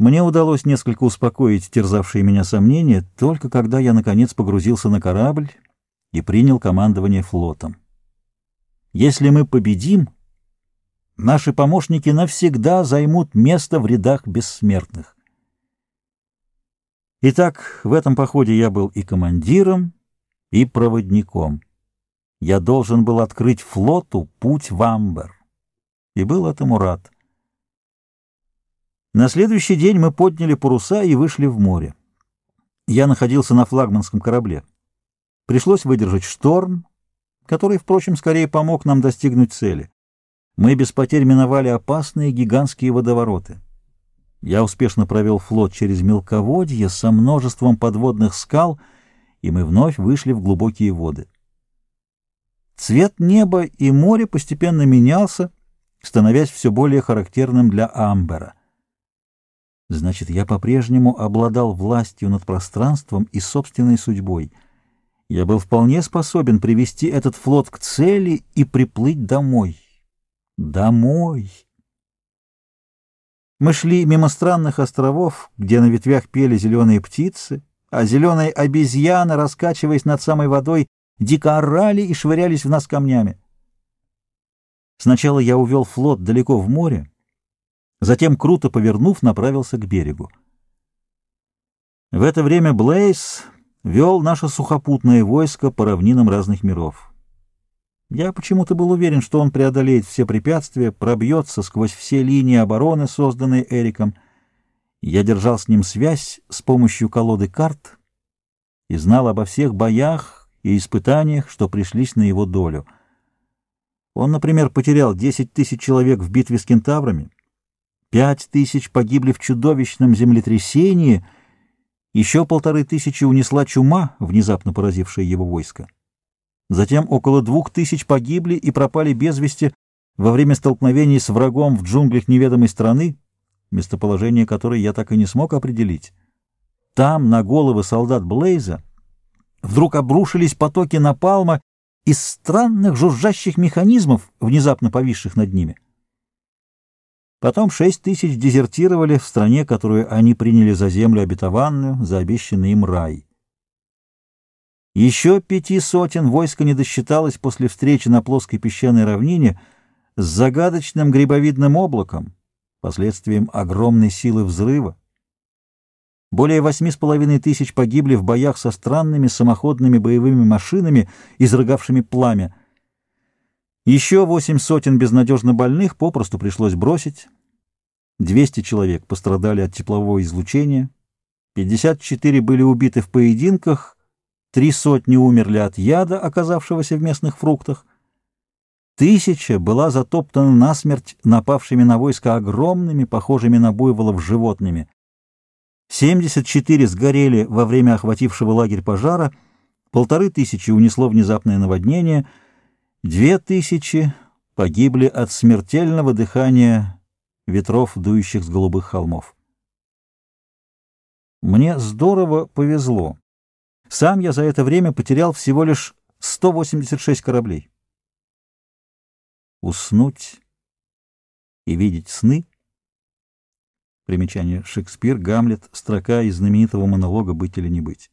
Мне удалось несколько успокоить терзавшие меня сомнения, только когда я, наконец, погрузился на корабль и принял командование флотом. Если мы победим, наши помощники навсегда займут место в рядах бессмертных. Итак, в этом походе я был и командиром, и проводником. Я должен был открыть флоту путь в Амбер, и был этому рад. На следующий день мы подняли паруса и вышли в море. Я находился на флагманском корабле. Пришлось выдержать шторм, который, впрочем, скорее помог нам достигнуть цели. Мы без потерь миновали опасные гигантские водовороты. Я успешно провел флот через мелководье со множеством подводных скал, и мы вновь вышли в глубокие воды. Цвет неба и моря постепенно менялся, становясь все более характерным для Амбера. Значит, я по-прежнему обладал властью над пространством и собственной судьбой. Я был вполне способен привести этот флот к цели и приплыть домой. Домой! Мы шли мимо странных островов, где на ветвях пели зеленые птицы, а зеленые обезьяны, раскачиваясь над самой водой, дико орали и швырялись в нас камнями. Сначала я увел флот далеко в море, Затем, круто повернув, направился к берегу. В это время Блейс вел наше сухопутное войско по равнинам разных миров. Я почему-то был уверен, что он преодолеет все препятствия, пробьется сквозь все линии обороны, созданные Эриком. Я держал с ним связь с помощью колоды карт и знал обо всех боях и испытаниях, что пришлись на его долю. Он, например, потерял 10 тысяч человек в битве с кентаврами, Пять тысяч погибли в чудовищном землетрясении, еще полторы тысячи унесла чума, внезапно поразившая его войско. Затем около двух тысяч погибли и пропали без вести во время столкновений с врагом в джунглях неведомой страны, местоположение которой я так и не смог определить. Там, на головы солдат Блейза, вдруг обрушились потоки напалма из странных жужжащих механизмов, внезапно повисших над ними. Потом шесть тысяч дезертировали в стране, которую они приняли за землю обетованную, за обещанный им рай. Еще пяти сотен войска не досчиталось после встречи на плоской песчаной равнине с загадочным грибовидным облаком, последствием огромной силы взрыва. Более восьми с половиной тысяч погибли в боях со странными самоходными боевыми машинами, изрыгавшими пламя, еще восемь сотен безнадежно больных попросту пришлось бросить. 200 человек пострадали от теплового излучения, 54 были убиты в поединках, три сотни умерли от яда, оказавшегося в местных фруктах. Тысяча была затоптана насмерть напавшими на войско огромными, похожими на буйволов, животными. 74 сгорели во время охватившего лагерь пожара, полторы тысячи унесло внезапное наводнение — Две тысячи погибли от смертельного дыхания ветров, дующих с голубых холмов. Мне здорово повезло. Сам я за это время потерял всего лишь 186 кораблей. Уснуть и видеть сны. Примечание Шекспир, Гамлет, строка из знаменитого монолога «Быть или не быть».